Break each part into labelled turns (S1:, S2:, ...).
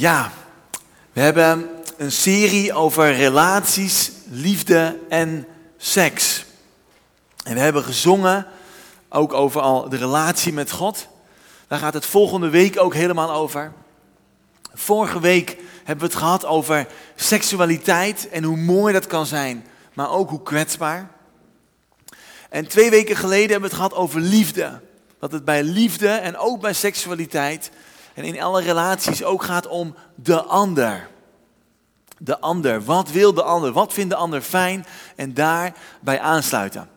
S1: Ja, we hebben een serie over relaties, liefde en seks. En we hebben gezongen ook over al de relatie met God. Daar gaat het volgende week ook helemaal over. Vorige week hebben we het gehad over seksualiteit en hoe mooi dat kan zijn, maar ook hoe kwetsbaar. En twee weken geleden hebben we het gehad over liefde. Dat het bij liefde en ook bij seksualiteit en in alle relaties ook gaat om de ander. De ander. Wat wil de ander? Wat vindt de ander fijn? En daarbij aansluiten.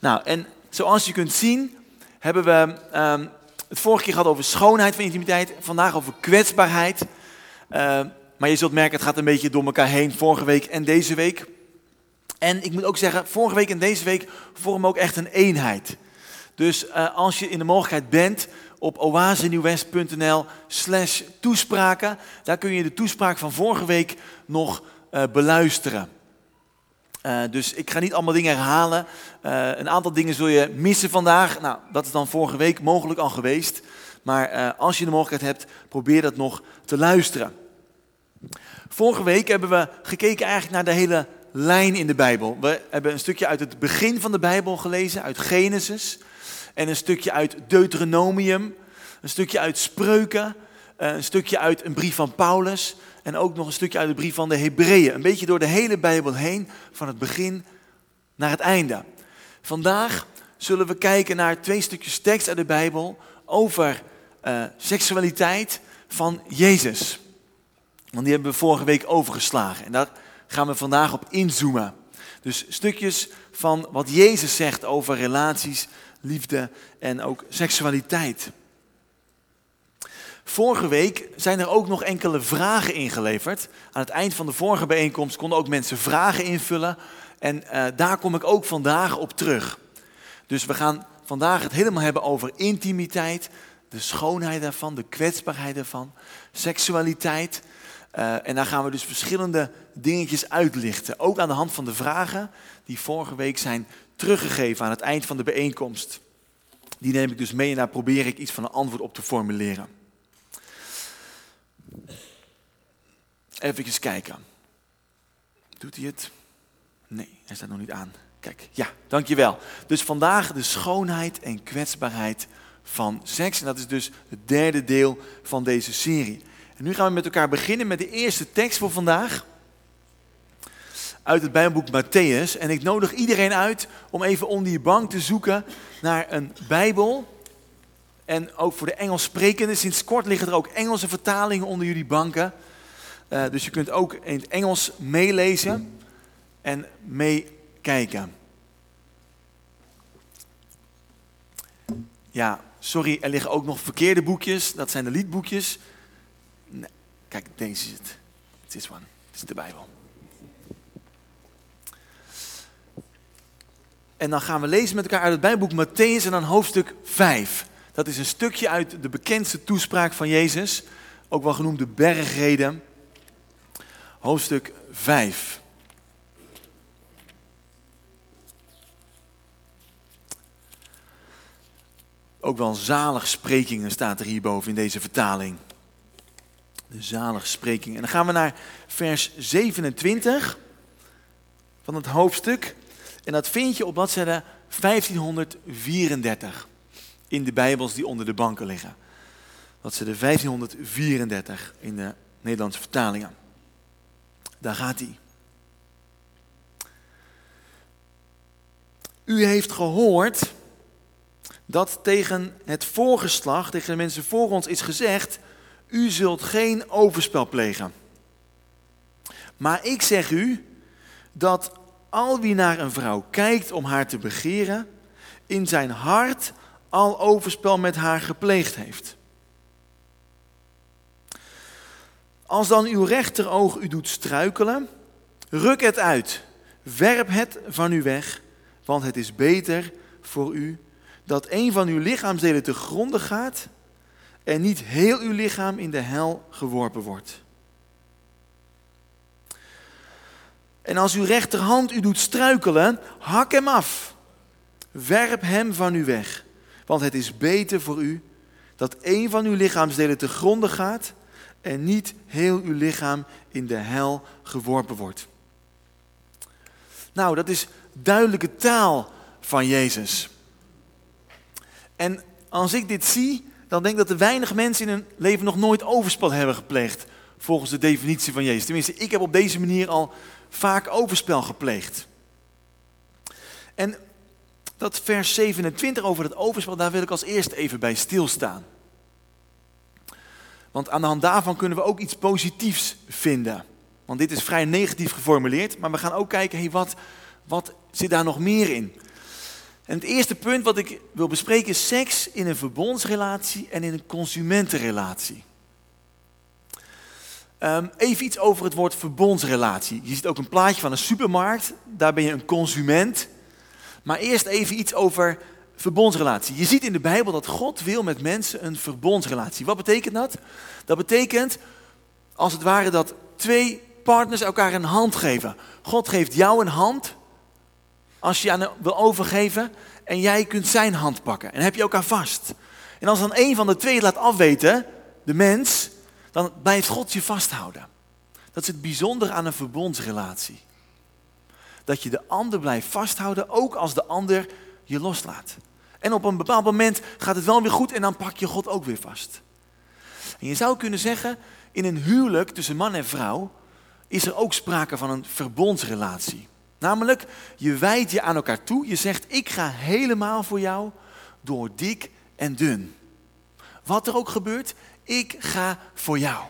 S1: Nou, en zoals je kunt zien, hebben we um, het vorige keer gehad over schoonheid van intimiteit. Vandaag over kwetsbaarheid. Uh, maar je zult merken, het gaat een beetje door elkaar heen. Vorige week en deze week. En ik moet ook zeggen, vorige week en deze week vormen ook echt een eenheid. Dus uh, als je in de mogelijkheid bent op oasenieuwwest.nl slash toespraken. Daar kun je de toespraak van vorige week nog uh, beluisteren. Uh, dus ik ga niet allemaal dingen herhalen. Uh, een aantal dingen zul je missen vandaag. Nou, dat is dan vorige week mogelijk al geweest. Maar als je de mogelijkheid hebt, probeer dat nog te luisteren. Vorige week hebben we gekeken eigenlijk naar de hele lijn in de Bijbel. We hebben een stukje uit het begin van de Bijbel gelezen, uit Genesis en een stukje uit Deuteronomium, een stukje uit Spreuken, eh, een stukje uit een brief van Paulus en ook nog een stukje uit de brief van de Hebreeën. Een beetje door de hele Bijbel heen, van het begin naar het einde. Vandaag zullen we kijken naar twee stukjes tekst uit de Bijbel over uh, seksualiteit van Jezus. Want die hebben we vorige week overgeslagen en daar gaan we vandaag op inzoomen. Dus stukjes van wat Jezus zegt over relaties liefde en ook seksualiteit. Vorige week zijn er ook nog enkele vragen ingeleverd. Aan het eind van de vorige bijeenkomst konden ook mensen vragen invullen. En uh, daar kom ik ook vandaag op terug. Dus we gaan vandaag het helemaal hebben over intimiteit, de schoonheid daarvan, de kwetsbaarheid daarvan, seksualiteit. Uh, en daar gaan we dus verschillende dingetjes uitlichten. Ook aan de hand van de vragen die vorige week zijn teruggegeven aan het eind van de bijeenkomst. Die neem ik dus mee en daar probeer ik iets van een antwoord op te formuleren. Even kijken. Doet hij het? Nee, hij staat nog niet aan. Kijk, ja, dankjewel. Dus vandaag de schoonheid en kwetsbaarheid van seks. En dat is dus het derde deel van deze serie. En nu gaan we met elkaar beginnen met de eerste tekst voor vandaag uit het Bijbelboek Matthäus. En ik nodig iedereen uit om even onder je bank te zoeken naar een Bijbel. En ook voor de Engels sprekenden. Sinds kort liggen er ook Engelse vertalingen onder jullie banken. Uh, dus je kunt ook in het Engels meelezen en meekijken. Ja, sorry, er liggen ook nog verkeerde boekjes. Dat zijn de liedboekjes. Kijk, deze is het. This one. Dit is de Bijbel. En dan gaan we lezen met elkaar uit het Bijbelboek Matthäus en dan hoofdstuk 5. Dat is een stukje uit de bekendste toespraak van Jezus, ook wel genoemd de bergreden. Hoofdstuk 5. Ook wel zalig sprekingen staat er hierboven in deze vertaling. De zalig sprekingen. En dan gaan we naar vers 27 van het hoofdstuk. En dat vind je op bladzijde 1534 in de Bijbels die onder de banken liggen. Bladzijde 1534 in de Nederlandse vertalingen. Daar gaat hij. U heeft gehoord dat tegen het voorgeslacht, tegen de mensen voor ons is gezegd, u zult geen overspel plegen. Maar ik zeg u dat al wie naar een vrouw kijkt om haar te begeren, in zijn hart al overspel met haar gepleegd heeft. Als dan uw rechteroog u doet struikelen, ruk het uit, werp het van u weg, want het is beter voor u dat een van uw lichaamsdelen te gronden gaat en niet heel uw lichaam in de hel geworpen wordt. En als uw rechterhand u doet struikelen, hak hem af. Werp hem van u weg. Want het is beter voor u dat een van uw lichaamsdelen te gronden gaat en niet heel uw lichaam in de hel geworpen wordt. Nou, dat is duidelijke taal van Jezus. En als ik dit zie, dan denk ik dat er weinig mensen in hun leven nog nooit overspel hebben gepleegd. Volgens de definitie van Jezus. Tenminste, ik heb op deze manier al vaak overspel gepleegd. En dat vers 27 over het overspel, daar wil ik als eerste even bij stilstaan. Want aan de hand daarvan kunnen we ook iets positiefs vinden. Want dit is vrij negatief geformuleerd, maar we gaan ook kijken, hey, wat, wat zit daar nog meer in? En het eerste punt wat ik wil bespreken is seks in een verbondsrelatie en in een consumentenrelatie. Um, even iets over het woord verbondsrelatie. Je ziet ook een plaatje van een supermarkt, daar ben je een consument. Maar eerst even iets over verbondsrelatie. Je ziet in de Bijbel dat God wil met mensen een verbondsrelatie. Wat betekent dat? Dat betekent als het ware dat twee partners elkaar een hand geven. God geeft jou een hand als je aan hem wil overgeven en jij kunt zijn hand pakken. En heb je elkaar vast. En als dan een van de twee laat afweten, de mens, dan blijft God je vasthouden. Dat is het bijzondere aan een verbondsrelatie. Dat je de ander blijft vasthouden, ook als de ander je loslaat. En op een bepaald moment gaat het wel weer goed en dan pak je God ook weer vast. En je zou kunnen zeggen, in een huwelijk tussen man en vrouw is er ook sprake van een verbondsrelatie. Namelijk, je wijdt je aan elkaar toe. Je zegt, ik ga helemaal voor jou door dik en dun. Wat er ook gebeurt, ik ga voor jou.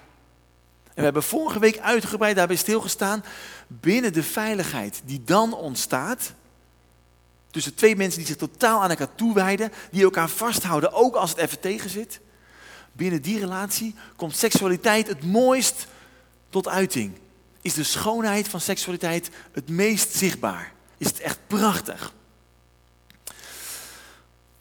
S1: En we hebben vorige week uitgebreid daarbij stilgestaan. Binnen de veiligheid die dan ontstaat. Tussen twee mensen die zich totaal aan elkaar toewijden. Die elkaar vasthouden, ook als het even tegen zit. Binnen die relatie komt seksualiteit het mooist tot uiting is de schoonheid van seksualiteit het meest zichtbaar. Is het echt prachtig.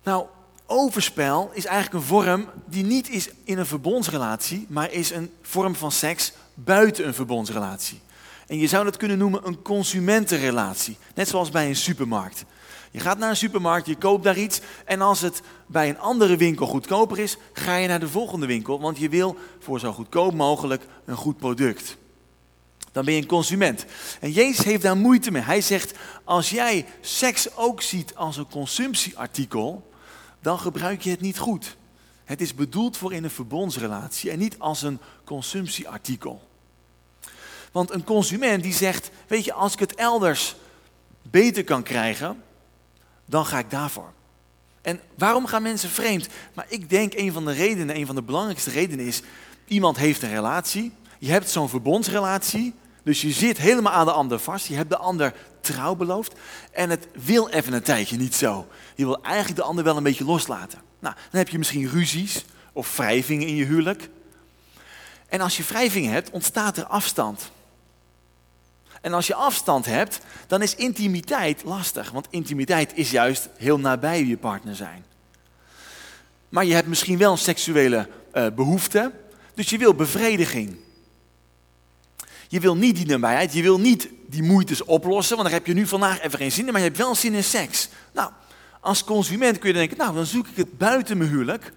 S1: Nou, overspel is eigenlijk een vorm die niet is in een verbondsrelatie, maar is een vorm van seks buiten een verbondsrelatie. En je zou dat kunnen noemen een consumentenrelatie, net zoals bij een supermarkt. Je gaat naar een supermarkt, je koopt daar iets en als het bij een andere winkel goedkoper is, ga je naar de volgende winkel, want je wil voor zo goedkoop mogelijk een goed product dan ben je een consument. En Jezus heeft daar moeite mee. Hij zegt, als jij seks ook ziet als een consumptieartikel, dan gebruik je het niet goed. Het is bedoeld voor in een verbondsrelatie en niet als een consumptieartikel. Want een consument die zegt, weet je, als ik het elders beter kan krijgen, dan ga ik daarvoor. En waarom gaan mensen vreemd? Maar ik denk een van de redenen, een van de belangrijkste redenen is, iemand heeft een relatie, je hebt zo'n verbondsrelatie, dus je zit helemaal aan de ander vast. Je hebt de ander trouw beloofd. En het wil even een tijdje niet zo. Je wil eigenlijk de ander wel een beetje loslaten. Nou, dan heb je misschien ruzies of wrijvingen in je huwelijk. En als je wrijvingen hebt, ontstaat er afstand. En als je afstand hebt, dan is intimiteit lastig. Want intimiteit is juist heel nabij je partner zijn. Maar je hebt misschien wel seksuele uh, behoefte. Dus je wil bevrediging. Je wil niet die nabijheid, je wil niet die moeites oplossen, want daar heb je nu vandaag even geen zin in, maar je hebt wel zin in seks. Nou, als consument kun je denken, nou, dan zoek ik het buiten mijn huwelijk.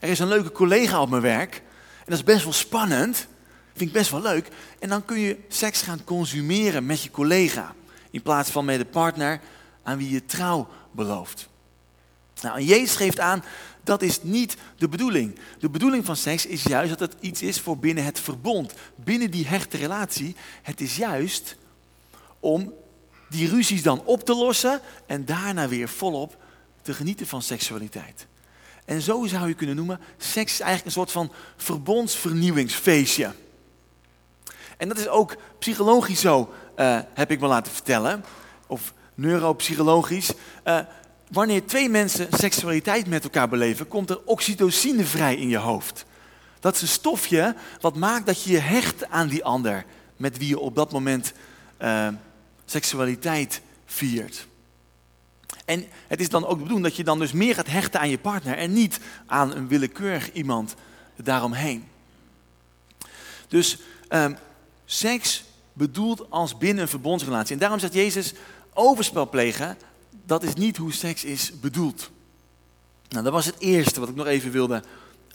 S1: Er is een leuke collega op mijn werk en dat is best wel spannend, vind ik best wel leuk. En dan kun je seks gaan consumeren met je collega, in plaats van met de partner aan wie je trouw belooft. Nou, en Jezus geeft aan, dat is niet de bedoeling. De bedoeling van seks is juist dat het iets is voor binnen het verbond, binnen die hechte relatie. Het is juist om die ruzies dan op te lossen en daarna weer volop te genieten van seksualiteit. En zo zou je kunnen noemen, seks is eigenlijk een soort van verbondsvernieuwingsfeestje. En dat is ook psychologisch zo, uh, heb ik me laten vertellen, of neuropsychologisch. Uh, wanneer twee mensen seksualiteit met elkaar beleven, komt er oxytocine vrij in je hoofd. Dat is een stofje wat maakt dat je je hecht aan die ander met wie je op dat moment uh, seksualiteit viert. En het is dan ook de bedoeling dat je dan dus meer gaat hechten aan je partner en niet aan een willekeurig iemand daaromheen. Dus uh, seks bedoeld als binnen een verbondsrelatie. En daarom zegt Jezus, overspel plegen dat is niet hoe seks is bedoeld. Nou, dat was het eerste wat ik nog even wilde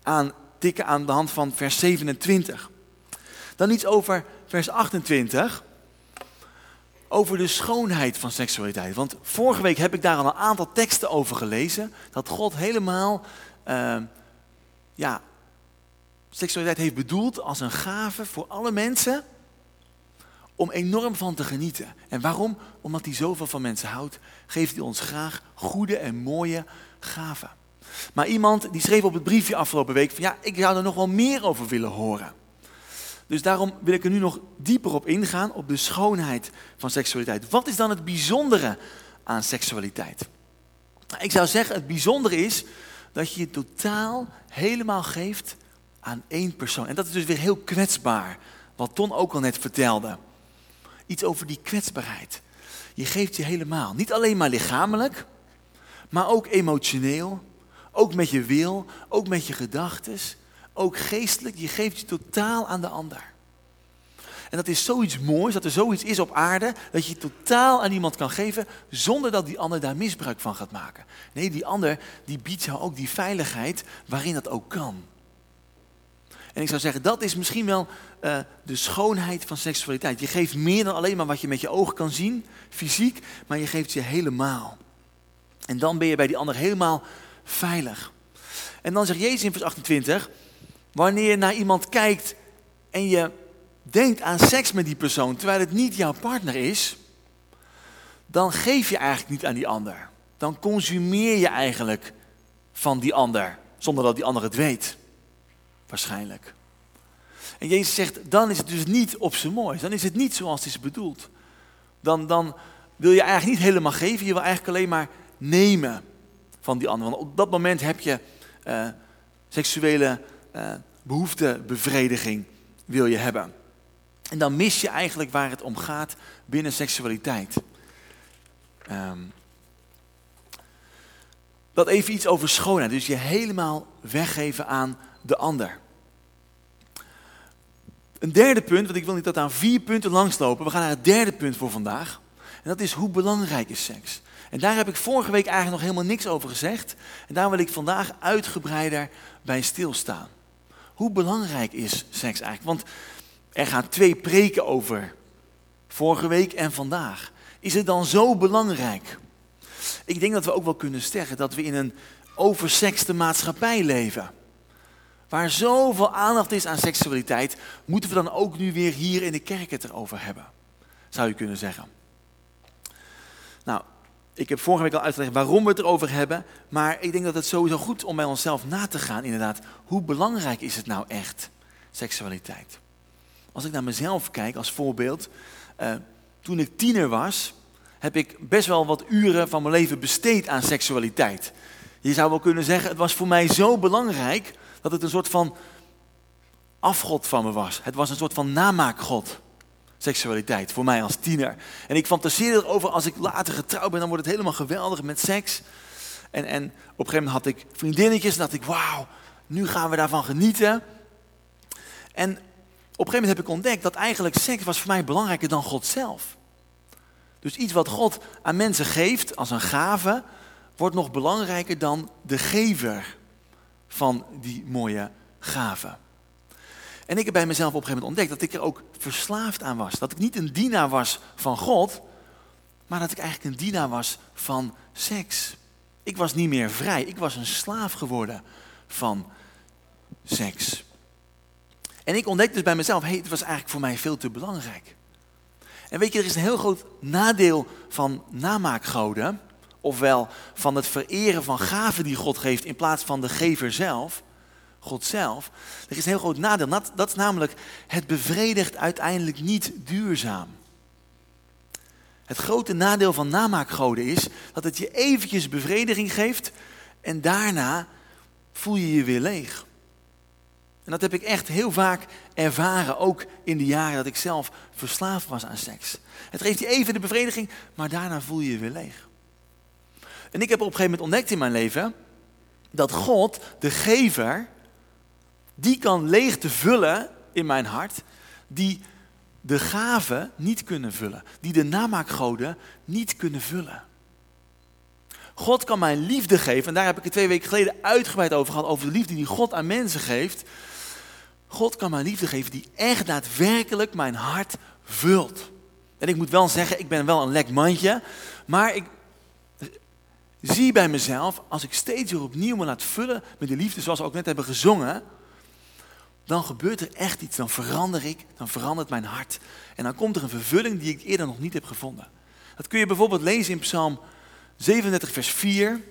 S1: aantippen. tikken aan de hand van vers 27. Dan iets over vers 28 over de schoonheid van seksualiteit. Want vorige week heb ik daar al een aantal teksten over gelezen. Dat God helemaal uh, ja, seksualiteit heeft bedoeld als een gave voor alle mensen. Om enorm van te genieten. En waarom? Omdat hij zoveel van mensen houdt, geeft hij ons graag goede en mooie gaven. Maar iemand die schreef op het briefje afgelopen week van ja, ik zou er nog wel meer over willen horen. Dus daarom wil ik er nu nog dieper op ingaan, op de schoonheid van seksualiteit. Wat is dan het bijzondere aan seksualiteit? Ik zou zeggen, het bijzondere is dat je je totaal helemaal geeft aan één persoon. En dat is dus weer heel kwetsbaar, wat Ton ook al net vertelde. Iets over die kwetsbaarheid. Je geeft je helemaal. Niet alleen maar lichamelijk, maar ook emotioneel. Ook met je wil, ook met je gedachten ook geestelijk, je geeft je totaal aan de ander. En dat is zoiets moois, dat er zoiets is op aarde, dat je totaal aan iemand kan geven zonder dat die ander daar misbruik van gaat maken. Nee, die ander die biedt jou ook die veiligheid waarin dat ook kan. En ik zou zeggen, dat is misschien wel uh, de schoonheid van seksualiteit. Je geeft meer dan alleen maar wat je met je ogen kan zien, fysiek, maar je geeft je helemaal. En dan ben je bij die ander helemaal veilig. En dan zegt Jezus in vers 28, Wanneer je naar iemand kijkt en je denkt aan seks met die persoon terwijl het niet jouw partner is, dan geef je eigenlijk niet aan die ander. Dan consumeer je eigenlijk van die ander, zonder dat die ander het weet. Waarschijnlijk. En Jezus zegt, dan is het dus niet op zijn moois. Dan is het niet zoals het is bedoeld. Dan, dan wil je eigenlijk niet helemaal geven, je wil eigenlijk alleen maar nemen van die ander. Want op dat moment heb je uh, seksuele uh, behoeftebevrediging wil je hebben. En dan mis je eigenlijk waar het om gaat binnen seksualiteit. Um, dat even iets over schoonheid. Dus je helemaal weggeven aan de ander. Een derde punt, want ik wil niet dat aan vier punten langslopen. We gaan naar het derde punt voor vandaag. En dat is hoe belangrijk is seks. En daar heb ik vorige week eigenlijk nog helemaal niks over gezegd. En daar wil ik vandaag uitgebreider bij stilstaan. Hoe belangrijk is seks eigenlijk? Want er gaan twee preken over. Vorige week en vandaag. Is het dan zo belangrijk? Ik denk dat we ook wel kunnen zeggen dat we in een oversekste maatschappij leven. Waar zoveel aandacht is aan seksualiteit, moeten we dan ook nu weer hier in de kerk het erover hebben. Zou je kunnen zeggen. Nou, ik heb vorige week al uitgelegd waarom we het erover hebben. Maar ik denk dat het sowieso goed is om bij onszelf na te gaan, inderdaad. Hoe belangrijk is het nou echt, seksualiteit? Als ik naar mezelf kijk als voorbeeld. Uh, toen ik tiener was, heb ik best wel wat uren van mijn leven besteed aan seksualiteit. Je zou wel kunnen zeggen, het was voor mij zo belangrijk dat het een soort van afgod van me was. Het was een soort van namaakgod seksualiteit voor mij als tiener. En ik fantaseerde erover als ik later getrouwd ben, dan wordt het helemaal geweldig met seks. En, en op een gegeven moment had ik vriendinnetjes en dacht ik, wauw, nu gaan we daarvan genieten. En op een gegeven moment heb ik ontdekt dat eigenlijk seks was voor mij belangrijker dan God zelf. Dus iets wat God aan mensen geeft als een gave, wordt nog belangrijker dan de gever van die mooie gave. En ik heb bij mezelf op een gegeven moment ontdekt dat ik er ook verslaafd aan was. Dat ik niet een dienaar was van God, maar dat ik eigenlijk een dienaar was van seks. Ik was niet meer vrij, ik was een slaaf geworden van seks. En ik ontdekte dus bij mezelf, hey, het was eigenlijk voor mij veel te belangrijk. En weet je, er is een heel groot nadeel van namaakgoden, ofwel van het vereren van gaven die God geeft in plaats van de gever zelf. God zelf. Er is een heel groot nadeel. Dat, dat is namelijk, het bevredigt uiteindelijk niet duurzaam. Het grote nadeel van namaakgoden is dat het je eventjes bevrediging geeft en daarna voel je je weer leeg. En dat heb ik echt heel vaak ervaren, ook in de jaren dat ik zelf verslaafd was aan seks. Het geeft je even de bevrediging, maar daarna voel je je weer leeg. En ik heb op een gegeven moment ontdekt in mijn leven dat God, de gever, die kan leeg te vullen in mijn hart, die de gaven niet kunnen vullen, die de namaakgoden niet kunnen vullen. God kan mij liefde geven. En daar heb ik het twee weken geleden uitgebreid over gehad. Over de liefde die God aan mensen geeft. God kan mij liefde geven die echt daadwerkelijk mijn hart vult. En ik moet wel zeggen, ik ben wel een lek mandje. Maar ik zie bij mezelf, als ik steeds weer opnieuw me laat vullen met de liefde, zoals we ook net hebben gezongen. Dan gebeurt er echt iets. Dan verander ik, dan verandert mijn hart. En dan komt er een vervulling die ik eerder nog niet heb gevonden. Dat kun je bijvoorbeeld lezen in Psalm 37, vers 4.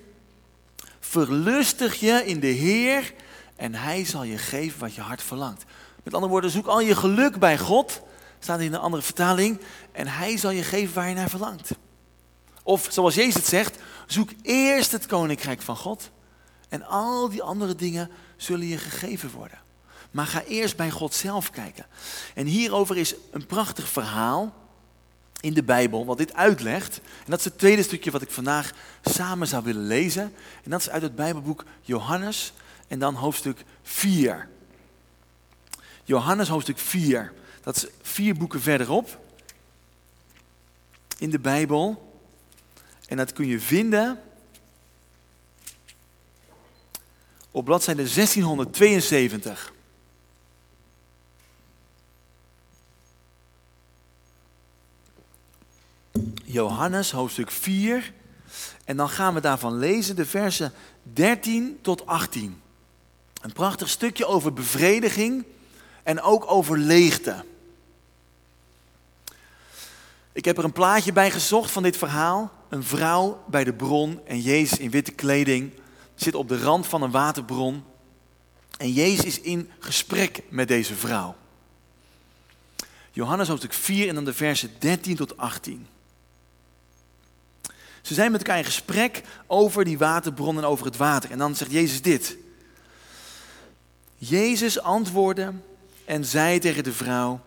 S1: Verlustig je in de Heer en Hij zal je geven wat je hart verlangt. Met andere woorden, zoek al je geluk bij God, staat in een andere vertaling, en Hij zal je geven waar je naar verlangt. Of zoals Jezus het zegt, zoek eerst het koninkrijk van God en al die andere dingen zullen je gegeven worden. Maar ga eerst bij God zelf kijken. En hierover is een prachtig verhaal in de Bijbel, wat dit uitlegt. En dat is het tweede stukje wat ik vandaag samen zou willen lezen. En dat is uit het Bijbelboek Johannes en dan hoofdstuk 4. Johannes hoofdstuk 4. Dat is vier boeken verderop in de Bijbel. En dat kun je vinden op bladzijde 1672. Johannes hoofdstuk 4. En dan gaan we daarvan lezen de versen 13 tot 18. Een prachtig stukje over bevrediging en ook over leegte. Ik heb er een plaatje bij gezocht van dit verhaal. Een vrouw bij de bron en Jezus in witte kleding zit op de rand van een waterbron. En Jezus is in gesprek met deze vrouw. Johannes hoofdstuk 4 en dan de versen 13 tot 18. Ze zijn met elkaar in gesprek over die waterbron en over het water. En dan zegt Jezus dit. Jezus antwoordde en zei tegen de vrouw: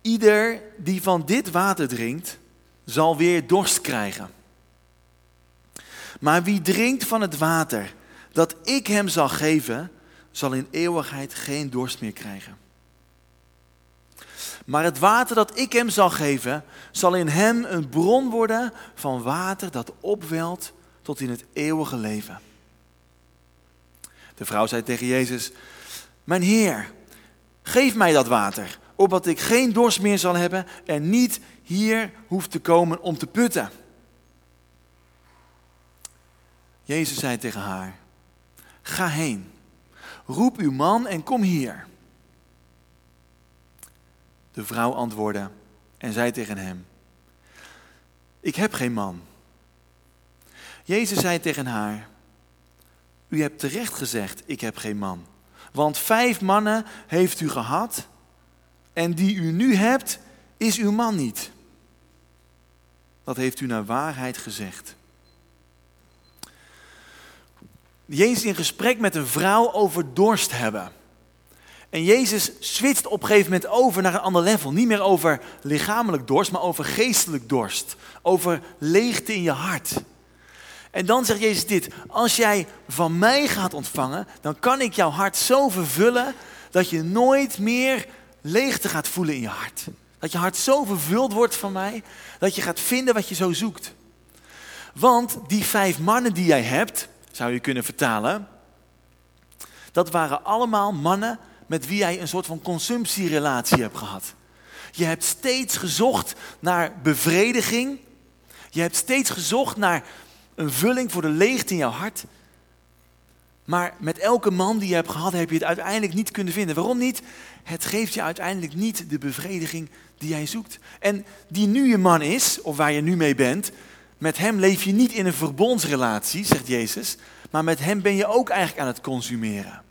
S1: Ieder die van dit water drinkt, zal weer dorst krijgen. Maar wie drinkt van het water dat ik hem zal geven, zal in eeuwigheid geen dorst meer krijgen. Maar het water dat ik hem zal geven, zal in hem een bron worden van water dat opwelt tot in het eeuwige leven. De vrouw zei tegen Jezus: Mijn Heer, geef mij dat water, opdat ik geen dorst meer zal hebben en niet hier hoef te komen om te putten. Jezus zei tegen haar: Ga heen, roep uw man en kom hier. De vrouw antwoordde en zei tegen hem: Ik heb geen man. Jezus zei tegen haar: U hebt terecht gezegd: Ik heb geen man. Want vijf mannen heeft u gehad en die u nu hebt, is uw man niet. Dat heeft u naar waarheid gezegd. Jezus in gesprek met een vrouw over dorst hebben. En Jezus switcht op een gegeven moment over naar een ander level. Niet meer over lichamelijk dorst, maar over geestelijk dorst. Over leegte in je hart. En dan zegt Jezus dit: Als jij van mij gaat ontvangen, dan kan ik jouw hart zo vervullen dat je nooit meer leegte gaat voelen in je hart. Dat je hart zo vervuld wordt van mij, dat je gaat vinden wat je zo zoekt. Want die vijf mannen die jij hebt, zou je kunnen vertalen, dat waren allemaal mannen met wie jij een soort van consumptierelatie hebt gehad. Je hebt steeds gezocht naar bevrediging. Je hebt steeds gezocht naar een vulling voor de leegte in jouw hart. Maar met elke man die je hebt gehad, heb je het uiteindelijk niet kunnen vinden. Waarom niet? Het geeft je uiteindelijk niet de bevrediging die jij zoekt. En die nu je man is, of waar je nu mee bent, met hem leef je niet in een verbondsrelatie, zegt Jezus, maar met hem ben je ook eigenlijk aan het consumeren.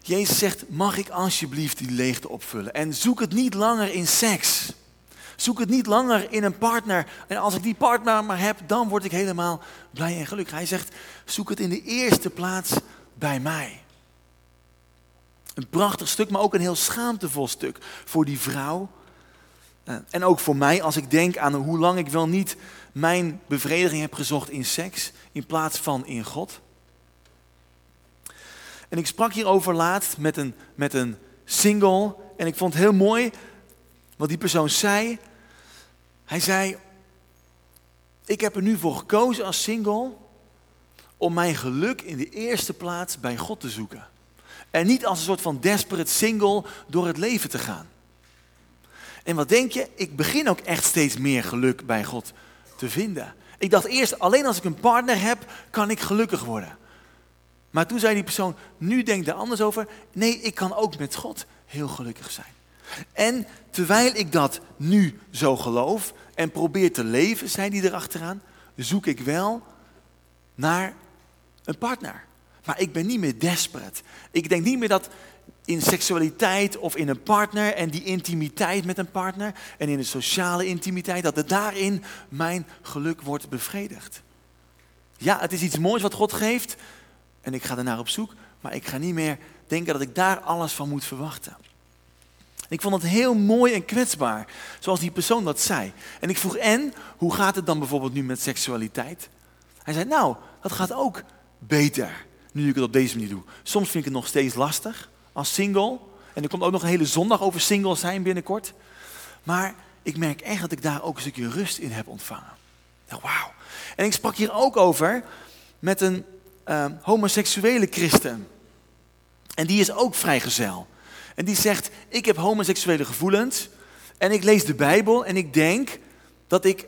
S1: Jezus zegt, mag ik alsjeblieft die leegte opvullen? En zoek het niet langer in seks. Zoek het niet langer in een partner. En als ik die partner maar heb, dan word ik helemaal blij en gelukkig. Hij zegt, zoek het in de eerste plaats bij mij. Een prachtig stuk, maar ook een heel schaamtevol stuk voor die vrouw. Eh, en ook voor mij, als ik denk aan hoe lang ik wel niet mijn bevrediging heb gezocht in seks, in plaats van in God. En ik sprak hierover laatst met een, met een single. En ik vond het heel mooi wat die persoon zei. Hij zei, ik heb er nu voor gekozen als single om mijn geluk in de eerste plaats bij God te zoeken. En niet als een soort van desperate single door het leven te gaan. En wat denk je? Ik begin ook echt steeds meer geluk bij God te vinden. Ik dacht eerst, alleen als ik een partner heb, kan ik gelukkig worden. Maar toen zei die persoon, nu denk er anders over. Nee, ik kan ook met God heel gelukkig zijn. En terwijl ik dat nu zo geloof en probeer te leven, zei die erachteraan, zoek ik wel naar een partner. Maar ik ben niet meer desperate. Ik denk niet meer dat in seksualiteit of in een partner en die intimiteit met een partner en in de sociale intimiteit, dat er daarin mijn geluk wordt bevredigd. Ja, het is iets moois wat God geeft en ik ga ernaar op zoek, maar ik ga niet meer denken dat ik daar alles van moet verwachten. Ik vond het heel mooi en kwetsbaar, zoals die persoon dat zei. En ik vroeg, en, hoe gaat het dan bijvoorbeeld nu met seksualiteit? Hij zei, nou, dat gaat ook beter, nu ik het op deze manier doe. Soms vind ik het nog steeds lastig, als single. En er komt ook nog een hele zondag over single zijn binnenkort. Maar ik merk echt dat ik daar ook een stukje rust in heb ontvangen. Nou, wauw. En ik sprak hier ook over met een uh, homoseksuele christen. En die is ook vrijgezel. En die zegt, ik heb homoseksuele gevoelens en ik lees de Bijbel en ik denk dat ik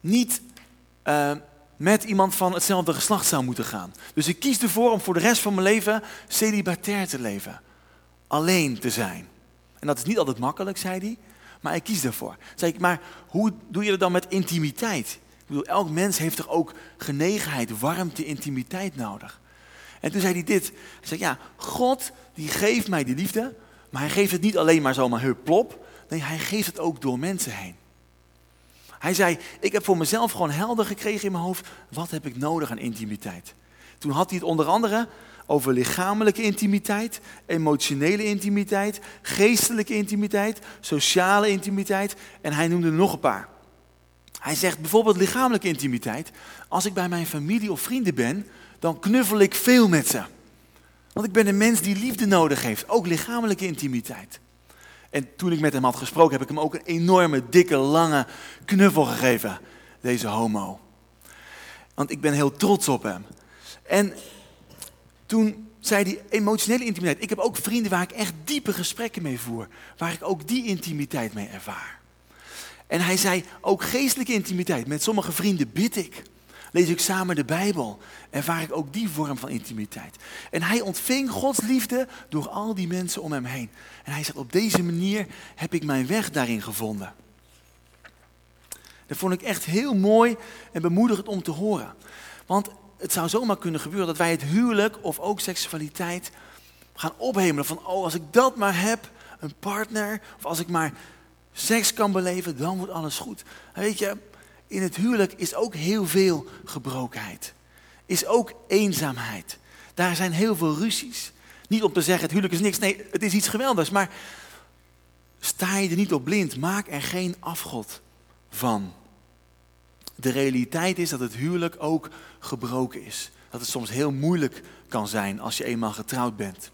S1: niet uh, met iemand van hetzelfde geslacht zou moeten gaan. Dus ik kies ervoor om voor de rest van mijn leven celibatair te leven. Alleen te zijn. En dat is niet altijd makkelijk, zei hij, maar ik kies ervoor. Zei ik, maar hoe doe je dat dan met intimiteit? Ik bedoel, elk mens heeft toch ook genegenheid, warmte, intimiteit nodig. En toen zei hij dit. Hij zei, ja, God die geeft mij die liefde, maar hij geeft het niet alleen maar zomaar hup plop. Nee, hij geeft het ook door mensen heen. Hij zei, ik heb voor mezelf gewoon helder gekregen in mijn hoofd, wat heb ik nodig aan intimiteit? Toen had hij het onder andere over lichamelijke intimiteit, emotionele intimiteit, geestelijke intimiteit, sociale intimiteit en hij noemde nog een paar. Hij zegt bijvoorbeeld lichamelijke intimiteit. Als ik bij mijn familie of vrienden ben, dan knuffel ik veel met ze. Want ik ben een mens die liefde nodig heeft, ook lichamelijke intimiteit. En toen ik met hem had gesproken, heb ik hem ook een enorme, dikke, lange knuffel gegeven. Deze homo. Want ik ben heel trots op hem. En toen zei hij emotionele intimiteit. Ik heb ook vrienden waar ik echt diepe gesprekken mee voer. Waar ik ook die intimiteit mee ervaar. En hij zei ook geestelijke intimiteit. Met sommige vrienden bid ik. Lees ik samen de Bijbel. Ervaar ik ook die vorm van intimiteit. En hij ontving Gods liefde door al die mensen om hem heen. En hij zegt, op deze manier heb ik mijn weg daarin gevonden. Dat vond ik echt heel mooi en bemoedigend om te horen. Want het zou zomaar kunnen gebeuren dat wij het huwelijk of ook seksualiteit gaan ophemelen. Van, oh, als ik dat maar heb, een partner, of als ik maar seks kan beleven, dan wordt alles goed. Weet je, in het huwelijk is ook heel veel gebrokenheid. Is ook eenzaamheid. Daar zijn heel veel ruzies. Niet om te zeggen, het huwelijk is niks. Nee, het is iets geweldigs. Maar sta je er niet op blind. Maak er geen afgod van. De realiteit is dat het huwelijk ook gebroken is. Dat het soms heel moeilijk kan zijn als je eenmaal getrouwd bent.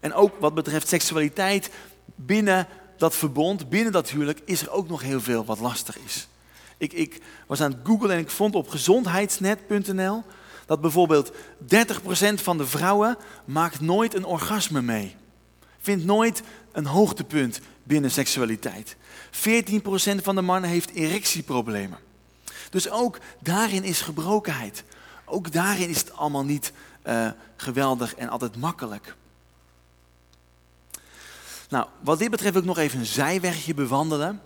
S1: En ook wat betreft seksualiteit, binnen dat verbond, binnen dat huwelijk, is er ook nog heel veel wat lastig is. Ik, ik was aan het googlen en ik vond op gezondheidsnet.nl dat bijvoorbeeld 30% van de vrouwen maakt nooit een orgasme mee. Vindt nooit een hoogtepunt binnen seksualiteit. 14% van de mannen heeft erectieproblemen. Dus ook daarin is gebrokenheid. Ook daarin is het allemaal niet uh, geweldig en altijd makkelijk. Nou, wat dit betreft wil ik nog even een zijwegje bewandelen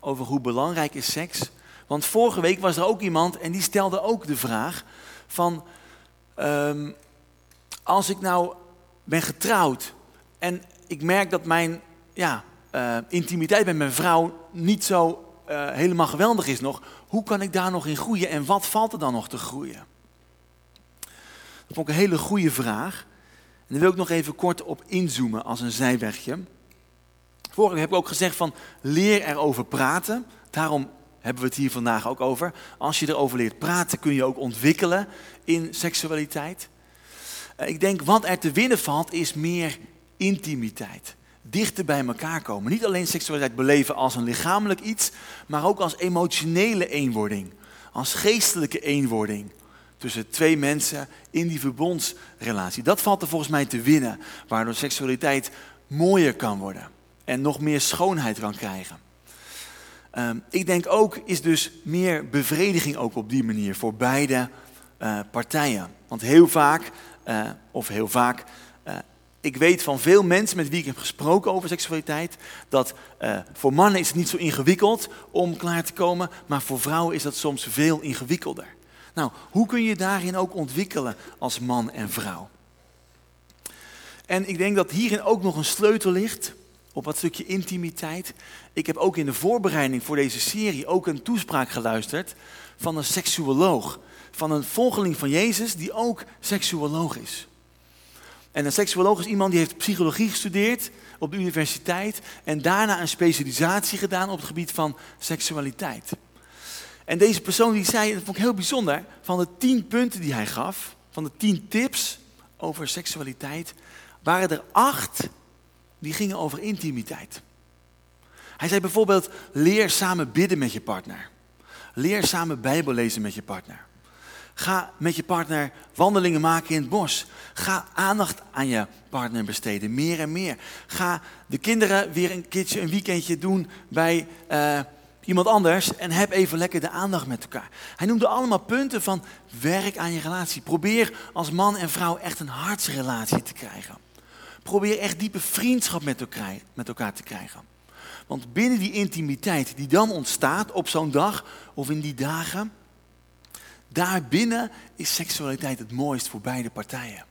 S1: over hoe belangrijk is seks. Want vorige week was er ook iemand en die stelde ook de vraag van, um, als ik nou ben getrouwd en ik merk dat mijn ja, uh, intimiteit met mijn vrouw niet zo uh, helemaal geweldig is nog, hoe kan ik daar nog in groeien en wat valt er dan nog te groeien? Dat vond ik een hele goede vraag. En daar wil ik nog even kort op inzoomen als een zijwegje. Vorige week heb ik ook gezegd van leer erover praten. Daarom hebben we het hier vandaag ook over. Als je erover leert praten kun je ook ontwikkelen in seksualiteit. Eh, ik denk wat er te winnen valt is meer intimiteit. Dichter bij elkaar komen. Niet alleen seksualiteit beleven als een lichamelijk iets, maar ook als emotionele eenwording. als geestelijke eenwording tussen twee mensen in die verbondsrelatie. Dat valt er volgens mij te winnen, waardoor seksualiteit mooier kan worden en nog meer schoonheid kan krijgen. Ehm, ik denk ook is dus meer bevrediging ook op die manier voor beide uh, partijen. Want heel vaak, uh, of heel vaak, uh, ik weet van veel mensen met wie ik heb gesproken over seksualiteit, dat voor mannen is het niet zo ingewikkeld om klaar te komen, maar voor vrouwen is dat soms veel ingewikkelder. Nou, hoe kun je daarin ook ontwikkelen als man en vrouw? En ik denk dat hierin ook nog een sleutel ligt op wat stukje intimiteit. Ik heb ook in de voorbereiding voor deze serie ook een toespraak geluisterd van een seksuoloog. Van een volgeling van Jezus die ook seksuoloog is. En een seksuoloog is iemand die heeft psychologie gestudeerd op de universiteit en daarna een specialisatie gedaan op het gebied van seksualiteit. En deze persoon die zei, dat vond ik heel bijzonder, van de tien punten die hij gaf, van de tien tips over seksualiteit, waren er acht die gingen over intimiteit. Hij zei bijvoorbeeld, leer samen bidden met je partner. Leer samen Bijbel lezen met je partner. Ga met je partner wandelingen maken in het bos. Ga aandacht aan je partner besteden, meer en meer. Ga de kinderen weer een keertje een weekendje doen bij uh, iemand anders en heb even lekker de aandacht met elkaar. Hij noemde allemaal punten van werk aan je relatie. Probeer als man en vrouw echt een hartsrelatie te krijgen. Probeer echt diepe vriendschap met elkaar, met elkaar te krijgen. Want binnen die intimiteit die dan ontstaat op zo'n dag of in die dagen, daarbinnen is seksualiteit het mooist voor beide partijen.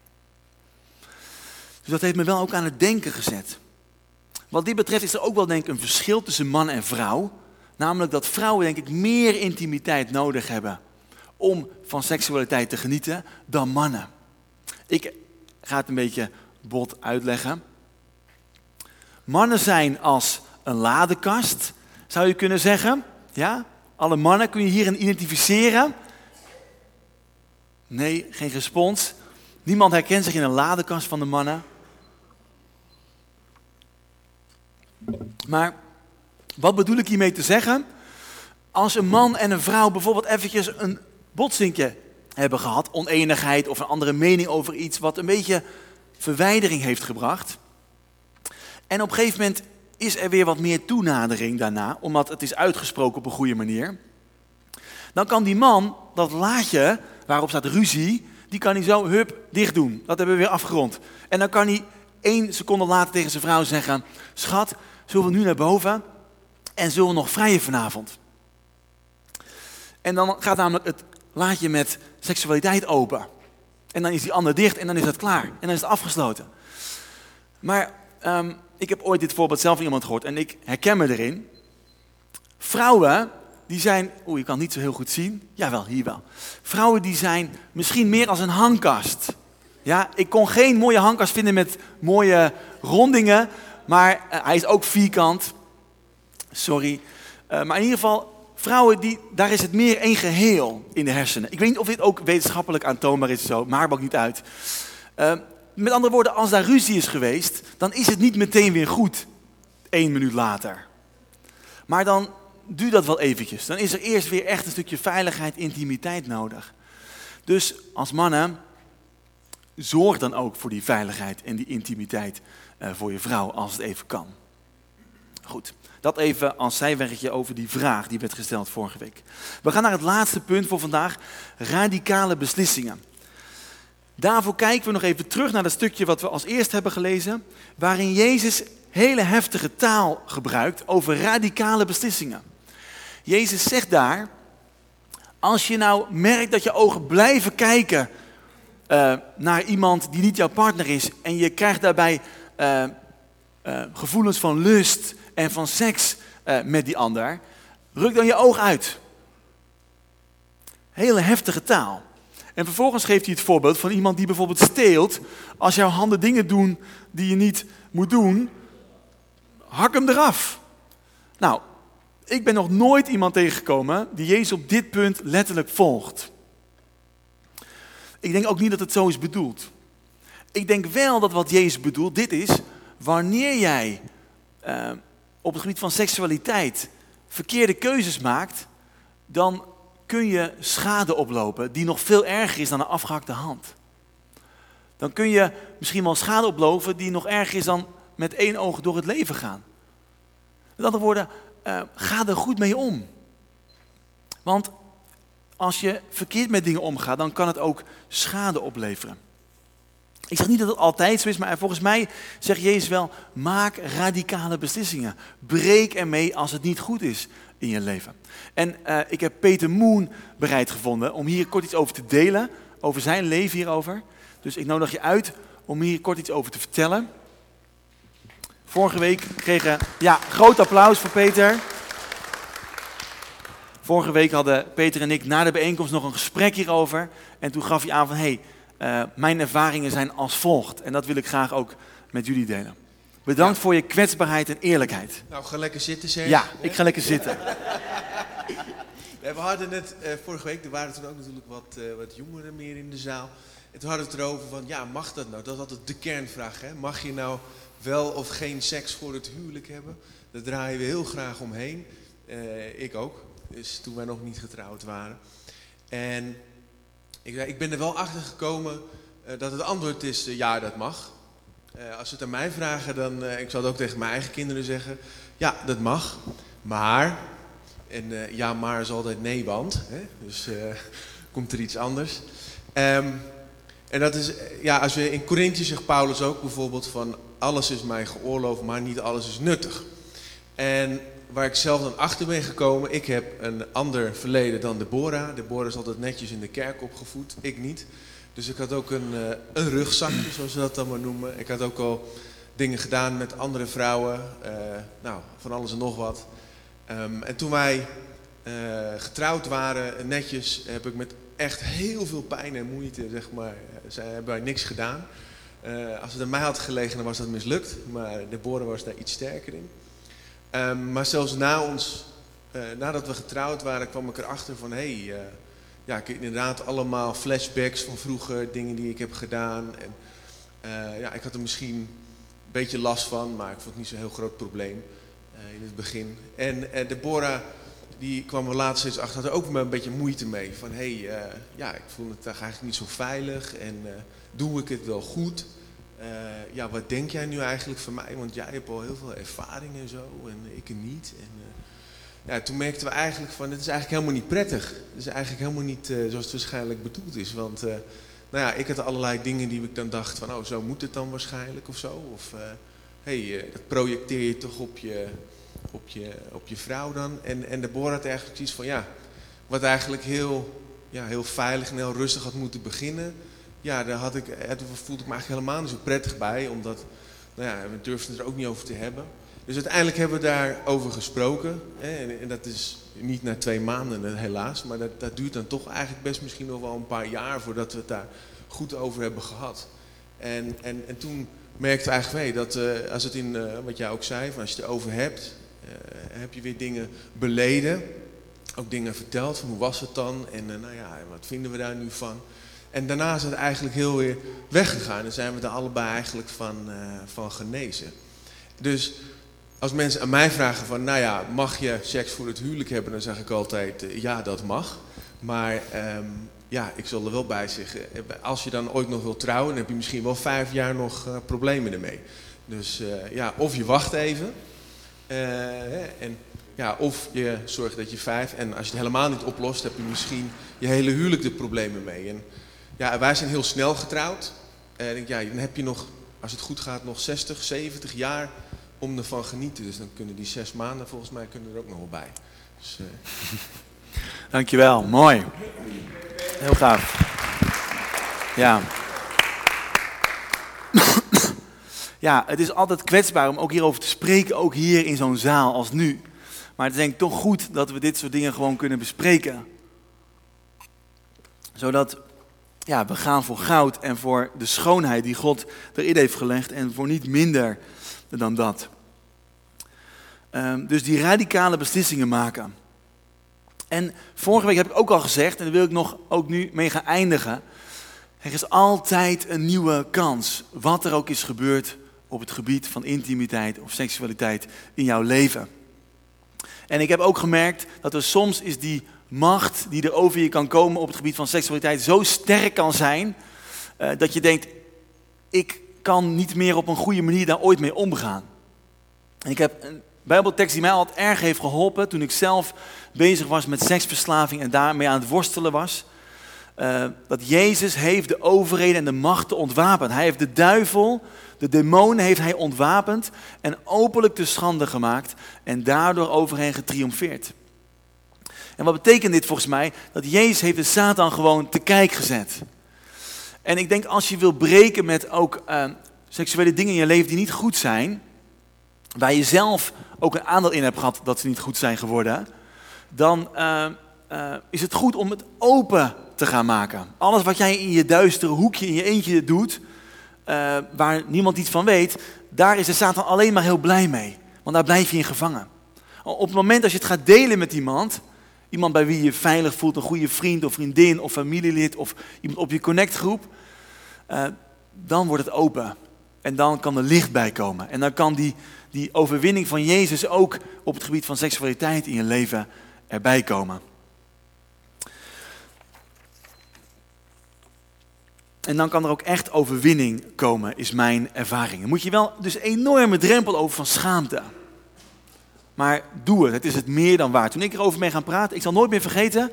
S1: Dus dat heeft me wel ook aan het denken gezet. Wat dit betreft is er ook wel denk ik een verschil tussen man en vrouw. Namelijk dat vrouwen denk ik meer intimiteit nodig hebben om van seksualiteit te genieten dan mannen. Ik ga het een beetje bot uitleggen. Mannen zijn als een ladekast, zou je kunnen zeggen. Ja? Alle mannen kun je hierin identificeren. Nee, geen respons. Niemand herkent zich in een ladekast van de mannen. Maar wat bedoel ik hiermee te zeggen? Als een man en een vrouw bijvoorbeeld eventjes een botsinkje hebben gehad, oneenigheid of een andere mening over iets wat een beetje verwijdering heeft gebracht. En op een gegeven moment is er weer wat meer toenadering daarna, omdat het is uitgesproken op een goede manier. Dan kan die man dat laadje waarop staat ruzie, die kan hij zo hup dicht doen. Dat hebben we weer afgerond. En dan kan hij één seconde later tegen zijn vrouw zeggen: Schat, zullen we nu naar boven en zullen we nog vrijen vanavond? En dan gaat namelijk het laadje met seksualiteit open. En dan is die ander dicht en dan is het klaar. En dan is het afgesloten. Maar um, ik heb ooit dit voorbeeld zelf van iemand gehoord en ik herken me erin. Vrouwen, die zijn, oeh, je kan niet zo heel goed zien. Jawel, hier wel. Vrouwen die zijn misschien meer als een hangkast. Ja, ik kon geen mooie hangkast vinden met mooie rondingen, maar uh, hij is ook vierkant. Sorry. Uh, maar in ieder geval, Vrouwen, die, daar is het meer één geheel in de hersenen. Ik weet niet of dit ook wetenschappelijk aantoonbaar is, zo, maar ook niet uit. Uh, met andere woorden, als daar ruzie is geweest, dan is het niet meteen weer goed, één minuut later. Maar dan duurt dat wel eventjes. Dan is er eerst weer echt een stukje veiligheid, intimiteit nodig. Dus als mannen, zorg dan ook voor die veiligheid en die intimiteit uh, voor je vrouw, als het even kan. Goed. Dat even als zijwerkje over die vraag die werd gesteld vorige week. We gaan naar het laatste punt voor vandaag: radicale beslissingen. Daarvoor kijken we nog even terug naar dat stukje wat we als eerst hebben gelezen, waarin Jezus hele heftige taal gebruikt over radicale beslissingen. Jezus zegt daar: als je nou merkt dat je ogen blijven kijken uh, naar iemand die niet jouw partner is en je krijgt daarbij uh, uh, gevoelens van lust en van seks uh, met die ander, ruk dan je oog uit. Hele heftige taal. En vervolgens geeft hij het voorbeeld van iemand die bijvoorbeeld steelt. Als jouw handen dingen doen die je niet moet doen, hak hem eraf. Nou, ik ben nog nooit iemand tegengekomen die Jezus op dit punt letterlijk volgt. Ik denk ook niet dat het zo is bedoeld. Ik denk wel dat wat Jezus bedoelt, dit is, wanneer jij uh, op het gebied van seksualiteit verkeerde keuzes maakt, dan kun je schade oplopen die nog veel erger is dan een afgehakte hand. Dan kun je misschien wel schade oplopen die nog erger is dan met één oog door het leven gaan. Met andere woorden, uh, ga er goed mee om. Want als je verkeerd met dingen omgaat, dan kan het ook schade opleveren. Ik zeg niet dat het altijd zo is, maar volgens mij zegt Jezus wel: maak radicale beslissingen. Breek ermee als het niet goed is in je leven. En uh, ik heb Peter Moon bereid gevonden om hier kort iets over te delen, over zijn leven hierover. Dus ik nodig je uit om hier kort iets over te vertellen. Vorige week kregen, ja, groot applaus voor Peter. Vorige week hadden Peter en ik na de bijeenkomst nog een gesprek hierover. En toen gaf hij aan van, hey, uh, mijn ervaringen zijn als volgt. En dat wil ik graag ook met jullie delen. Bedankt voor je kwetsbaarheid en eerlijkheid.
S2: Nou, ga lekker zitten, Serge.
S1: Ja, ik ga lekker zitten.
S2: we hadden net uh, vorige week, er waren toen ook natuurlijk wat, uh, wat jongeren meer in de zaal. En toen hadden we het erover van, ja, mag dat nou? Dat is altijd de kernvraag, hè? Mag je nou wel of geen seks voor het huwelijk hebben? Daar draaien we heel graag omheen. Uh, ik ook, dus toen wij nog niet getrouwd waren. En ik, ik ben er wel achter gekomen dat het antwoord is, ja, dat mag. Als ze het aan mij vragen, dan, ik zal het ook tegen mijn eigen kinderen zeggen, ja, dat mag. Maar, en ja, maar is altijd nee, want. Hè? Dus komt er iets anders. Um, en dat is, ja, als we in Corinthië zegt Paulus ook bijvoorbeeld van, alles is mij geoorloofd, maar niet alles is nuttig. En waar ik zelf dan achter ben gekomen, ik heb een ander verleden dan Deborah. Deborah is altijd netjes in de kerk opgevoed, ik niet. Dus ik had ook een, uh, een rugzakje, zoals ze dat dan maar noemen. Ik had ook al dingen gedaan met andere vrouwen. Uh, nou, van alles en nog wat. Um, en toen wij uh, getrouwd waren, netjes, heb ik met echt heel veel pijn en moeite, zeg maar, zij hebben wij niks gedaan. als het aan mij had gelegen, dan was dat mislukt. Maar Deborah was daar iets sterker in. Um, maar zelfs na ons, nadat we getrouwd waren, kwam ik erachter van... hey, ja, ik heb inderdaad allemaal flashbacks van vroeger, dingen die ik heb gedaan. En, uh, ja, ik had er misschien een beetje last van, maar ik vond het niet zo'n heel groot probleem in het begin. En Deborah, die kwam er laatst steeds achter, had er ook een beetje moeite mee. Van, hé, hey, ja, ik voel het eigenlijk niet zo veilig en doe ik het wel goed? Ja, wat denk jij nu eigenlijk van mij? Want jij hebt al heel veel ervaring en zo en ik niet. En, ja, toen merkten we eigenlijk van, het is eigenlijk helemaal niet prettig. Het is eigenlijk helemaal niet uh, zoals het waarschijnlijk bedoeld is. Want nou ja, ik had allerlei dingen die ik dan dacht van, oh, zo moet het dan waarschijnlijk of zo. Of, hey, dat projecteer je toch op je, op je, op je vrouw dan. En, en Deborah had eigenlijk iets van, ja, wat eigenlijk heel, ja, heel veilig en heel rustig had moeten beginnen. Ja, daar had ik, voelde ik me eigenlijk helemaal niet zo prettig bij. Omdat, nou ja, we durfden het er ook niet over te hebben. Dus uiteindelijk hebben we daarover gesproken. Hè, en, en, dat is niet na twee maanden helaas, maar dat, dat, duurt dan toch eigenlijk best misschien nog wel een paar jaar voordat we het daar goed over hebben gehad. En, en, en toen merkte eigenlijk mee dat uh, als het in, uh, wat jij ook zei, van als je het erover hebt, heb je weer dingen beleden. Ook dingen verteld van hoe was het dan en nou ja, wat vinden we daar nu van. En daarna is het eigenlijk heel weer weggegaan en zijn we er allebei eigenlijk van, van genezen. Dus als mensen aan mij vragen van, nou ja, mag je seks voor het huwelijk hebben? Dan zeg ik altijd, uh, ja, dat mag. Maar um, ja, ik zal er wel bij zeggen, als je dan ooit nog wil trouwen, dan heb je misschien wel vijf jaar nog problemen ermee. Dus ja, of je wacht even. en, ja, of je zorgt dat je vijf, en als je het helemaal niet oplost, heb je misschien je hele huwelijk de problemen mee. En ja, wij zijn heel snel getrouwd. En ja, dan heb je nog, als het goed gaat, nog 60, 70 jaar om ervan genieten. Dus dan kunnen die zes maanden volgens mij kunnen er ook nog wel bij. Dus, uh...
S1: Dankjewel, mooi. Heel gaaf. Ja. Ja, het is altijd kwetsbaar om ook hierover te spreken, ook hier in zo'n zaal als nu. Maar het is denk ik toch goed dat we dit soort dingen gewoon kunnen bespreken. Zodat ja, we gaan voor goud en voor de schoonheid die God erin heeft gelegd en voor niet minder dan dat. Um, dus die radicale beslissingen maken. En vorige week heb ik ook al gezegd, en daar wil ik nog ook nu mee gaan eindigen. Er is altijd een nieuwe kans, wat er ook is gebeurd op het gebied van intimiteit of seksualiteit in jouw leven. En ik heb ook gemerkt dat er soms is die macht die er over je kan komen op het gebied van seksualiteit zo sterk kan zijn, eh, dat je denkt, ik kan niet meer op een goede manier daar ooit mee omgaan. En ik heb een bijbeltekst die mij altijd erg heeft geholpen toen ik zelf bezig was met seksverslaving en daarmee aan het worstelen was. Uh, dat Jezus heeft de overheden en de machten ontwapend. Hij heeft de duivel, de demonen heeft hij ontwapend en openlijk te schande gemaakt en daardoor over hen getriomfeerd. En wat betekent dit volgens mij? Dat Jezus heeft de Satan gewoon te kijk gezet. En ik denk als je wil breken met ook uh, seksuele dingen in je leven die niet goed zijn, waar je zelf ook een aandeel in hebt gehad dat ze niet goed zijn geworden, dan uh, uh, is het goed om het open te gaan maken. Alles wat jij in je duistere hoekje, in je eentje doet, waar niemand iets van weet, daar is de Satan alleen maar heel blij mee. Want daar blijf je in gevangen. Op het moment dat je het gaat delen met iemand, iemand bij wie je veilig voelt, een goede vriend of vriendin of familielid of iemand op je connectgroep, uh, dan wordt het open. En dan kan er licht bij komen. En dan kan die, die overwinning van Jezus ook op het gebied van seksualiteit in je leven erbij komen. En dan kan er ook echt overwinning komen, is mijn ervaring. Dan moet je wel dus enorme drempel over van schaamte. Maar doe het, het is het meer dan waard. Toen ik erover mee gaan praten, ik zal nooit meer vergeten,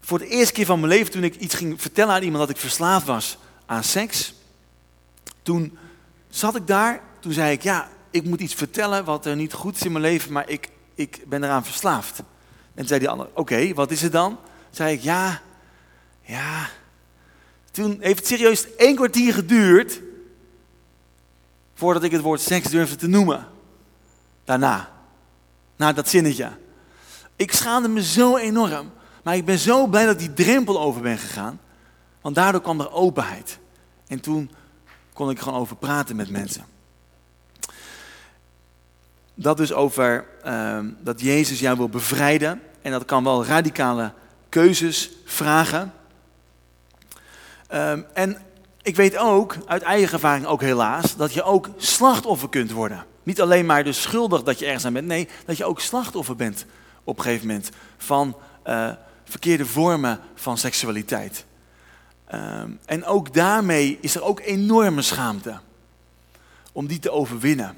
S1: voor de eerste keer van mijn leven toen ik iets ging vertellen aan iemand dat ik verslaafd was aan seks. Toen zat ik daar, toen zei ik, ja, ik moet iets vertellen wat er niet goed is in mijn leven, maar ik, ik ben eraan verslaafd. En toen zei die ander, oké, wat is het dan? Toen zei ik, ja, ja. Toen heeft het serieus één kwartier geduurd voordat ik het woord seks durfde te noemen. Daarna, na dat zinnetje. Ik schaamde me zo enorm, maar ik ben zo blij dat die drempel over ben gegaan. Want daardoor kwam er openheid. En toen kon ik gewoon over praten met mensen. Dat dus over uh, dat Jezus jou wil bevrijden. En dat kan wel radicale keuzes vragen. Um, en ik weet ook, uit eigen ervaring ook helaas, dat je ook slachtoffer kunt worden. Niet alleen maar dus schuldig dat je ergens aan bent, nee, dat je ook slachtoffer bent op een gegeven moment van uh, verkeerde vormen van seksualiteit. Um, en ook daarmee is er ook enorme schaamte om die te overwinnen.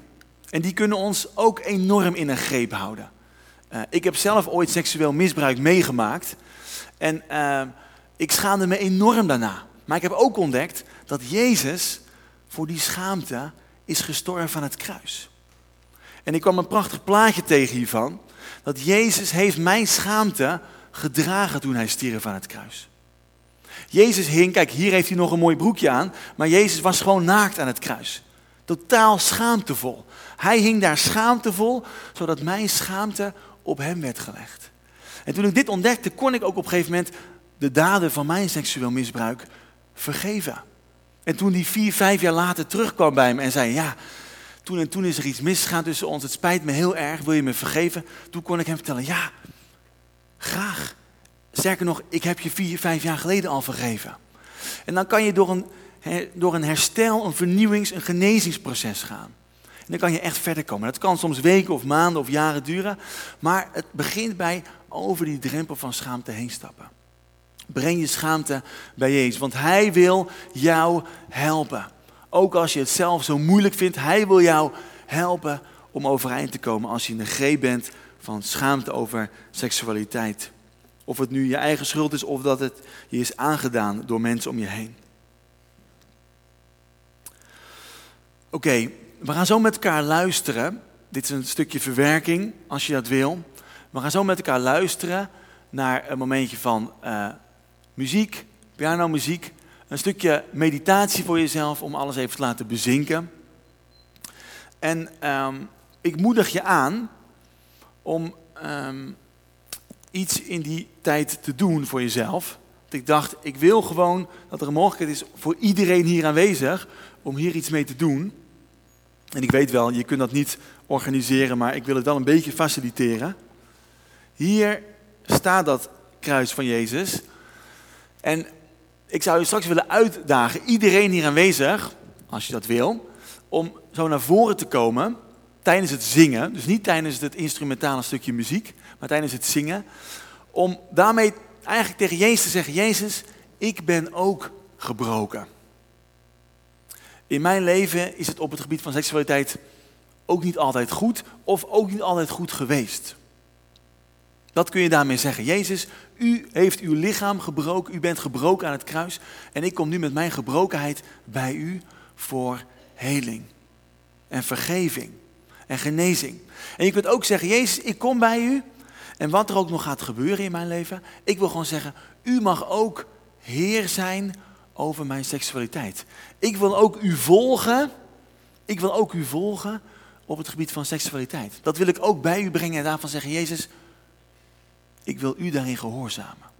S1: En die kunnen ons ook enorm in een greep houden. Uh, ik heb zelf ooit seksueel misbruik meegemaakt en uh, ik schaamde me enorm daarna. Maar ik heb ook ontdekt dat Jezus voor die schaamte is gestorven aan het kruis. En ik kwam een prachtig plaatje tegen hiervan. Dat Jezus heeft mijn schaamte gedragen toen hij stierf aan het kruis. Jezus hing, kijk hier heeft hij nog een mooi broekje aan, maar Jezus was gewoon naakt aan het kruis. Totaal schaamtevol. Hij hing daar schaamtevol, zodat mijn schaamte op hem werd gelegd. En toen ik dit ontdekte, kon ik ook op een gegeven moment de daden van mijn seksueel misbruik vergeven. En toen die vier, vijf jaar later terugkwam bij me en zei, ja, toen en toen is er iets misgegaan tussen ons, het spijt me heel erg, wil je me vergeven? Toen kon ik hem vertellen, ja, graag. Sterker nog, ik heb je vier, vijf jaar geleden al vergeven. En dan kan je door een, door een herstel, een vernieuwings-, een genezingsproces gaan. En dan kan je echt verder komen. Dat kan soms weken of maanden of jaren duren. Maar het begint bij over die drempel van schaamte heen stappen. Breng je schaamte bij Jezus, want Hij wil jou helpen. Ook als je het zelf zo moeilijk vindt, Hij wil jou helpen om overeind te komen als je in de greep bent van schaamte over seksualiteit. Of het nu je eigen schuld is of dat het je is aangedaan door mensen om je heen. Oké, we gaan zo met elkaar luisteren. Dit is een stukje verwerking, als je dat wil. We gaan zo met elkaar luisteren naar een momentje van uh, muziek, pianomuziek. Een stukje meditatie voor jezelf om alles even te laten bezinken. En um, ik moedig je aan om um, iets in die tijd te doen voor jezelf. Want ik dacht, ik wil gewoon dat er een mogelijkheid is voor iedereen hier aanwezig om hier iets mee te doen. En ik weet wel, je kunt dat niet organiseren, maar ik wil het wel een beetje faciliteren. Hier staat dat kruis van Jezus. En ik zou je straks willen uitdagen, iedereen hier aanwezig, als je dat wil, om zo naar voren te komen tijdens het zingen. Dus niet tijdens het instrumentale stukje muziek, maar tijdens het zingen. Om daarmee eigenlijk tegen Jezus te zeggen, Jezus, ik ben ook gebroken. In mijn leven is het op het gebied van seksualiteit ook niet altijd goed of ook niet altijd goed geweest. Dat kun je daarmee zeggen. Jezus, u heeft uw lichaam gebroken, u bent gebroken aan het kruis en ik kom nu met mijn gebrokenheid bij u voor heling en vergeving en genezing. En je kunt ook zeggen, Jezus, ik kom bij u en wat er ook nog gaat gebeuren in mijn leven, ik wil gewoon zeggen, u mag ook Heer zijn over mijn seksualiteit. Ik wil ook u volgen. Ik wil ook u volgen op het gebied van seksualiteit. Dat wil ik ook bij u brengen en daarvan zeggen, Jezus, ik wil u daarin gehoorzamen.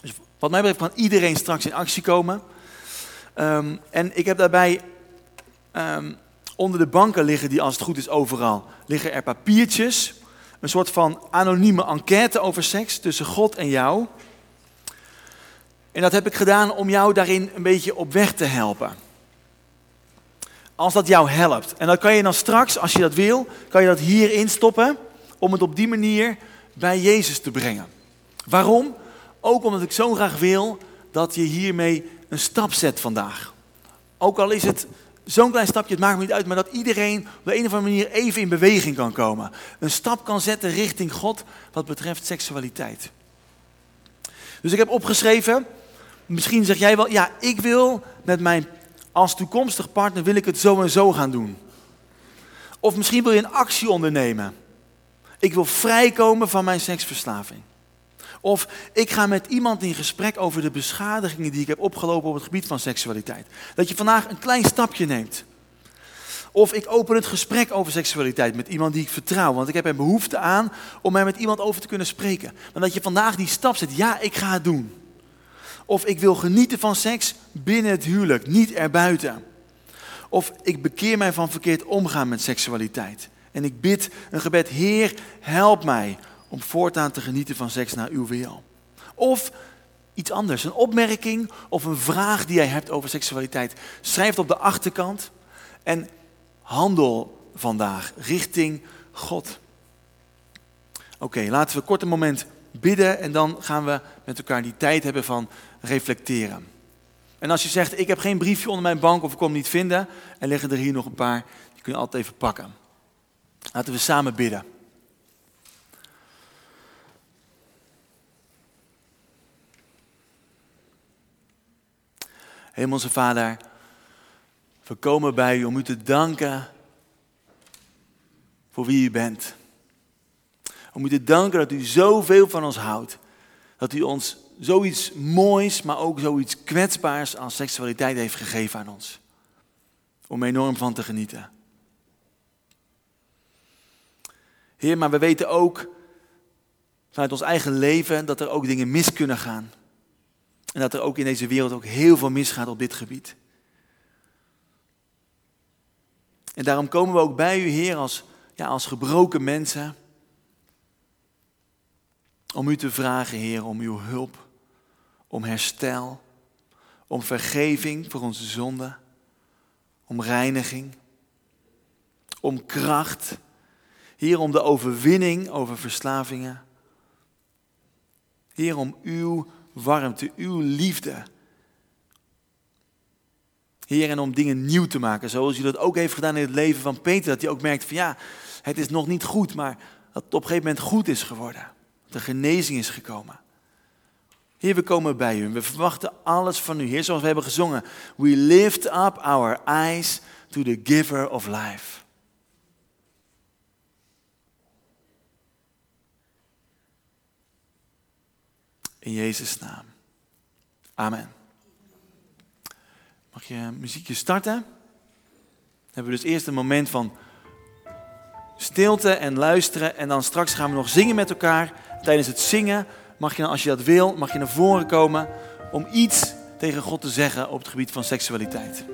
S1: Dus wat mij betreft kan iedereen straks in actie komen. Ehm, en ik heb daarbij ehm, onder de banken liggen, die als het goed is overal, liggen er papiertjes. Een soort van anonieme enquête over seks tussen God en jou. En dat heb ik gedaan om jou daarin een beetje op weg te helpen. Als dat jou helpt. En dan kan je dan straks, als je dat wil, kan je dat hierin stoppen. Om het op die manier bij Jezus te brengen. Waarom? Ook omdat ik zo graag wil dat je hiermee een stap zet vandaag. Ook al is het zo'n klein stapje, het maakt me niet uit, maar dat iedereen op de een of andere manier even in beweging kan komen. Een stap kan zetten richting God wat betreft seksualiteit. Dus ik heb opgeschreven, misschien zeg jij wel, ja, ik wil met mijn als toekomstig partner wil ik het zo en zo gaan doen. Of misschien wil je een actie ondernemen. Ik wil vrijkomen van mijn seksverslaving. Of ik ga met iemand in gesprek over de beschadigingen die ik heb opgelopen op het gebied van seksualiteit. Dat je vandaag een klein stapje neemt. Of ik open het gesprek over seksualiteit met iemand die ik vertrouw. Want ik heb er behoefte aan om er met iemand over te kunnen spreken. Maar dat je vandaag die stap zet. Ja, ik ga het doen. Of ik wil genieten van seks binnen het huwelijk, niet erbuiten. Of ik bekeer mij van verkeerd omgaan met seksualiteit. En ik bid een gebed, Heer, help mij om voortaan te genieten van seks naar uw wil. Of iets anders, een opmerking of een vraag die jij hebt over seksualiteit. Schrijf het op de achterkant en handel vandaag richting God. Oké, laten we kort een moment bidden en dan gaan we met elkaar die tijd hebben van reflecteren. En als je zegt, ik heb geen briefje onder mijn bank of ik kom hem niet vinden, en liggen er hier nog een paar, die kun je altijd even pakken. Laten we samen bidden. Hemelse Vader, we komen bij u om u te danken voor wie u bent. Om u te danken dat u zoveel van ons houdt. Dat u ons zoiets moois, maar ook zoiets kwetsbaars als seksualiteit heeft gegeven aan ons. Om enorm van te genieten. Heer, maar we weten ook vanuit ons eigen leven dat er ook dingen mis kunnen gaan. En dat er ook in deze wereld ook heel veel misgaat op dit gebied. En daarom komen we ook bij u, Heer, als, ja, als gebroken mensen. Om u te vragen, Heer, om uw hulp, om herstel, om vergeving voor onze zonden, om reiniging, om kracht. Heer, om de overwinning over verslavingen. Heer, om uw warmte, uw liefde. Heer, en om dingen nieuw te maken, zoals u dat ook heeft gedaan in het leven van Peter. Dat hij ook merkt van ja, het is nog niet goed, maar dat het op een gegeven moment goed is geworden. Dat er genezing is gekomen. Heer, we komen bij u. We verwachten alles van u. Heer, zoals we hebben gezongen. We lift up our eyes to the giver of life. In Jezus' naam. Amen. Mag je muziekje starten? Dan hebben we dus eerst een moment van stilte en luisteren. En dan straks gaan we nog zingen met elkaar. Tijdens het zingen mag je, als je dat wil, mag je naar voren komen om iets tegen God te zeggen op het gebied van seksualiteit.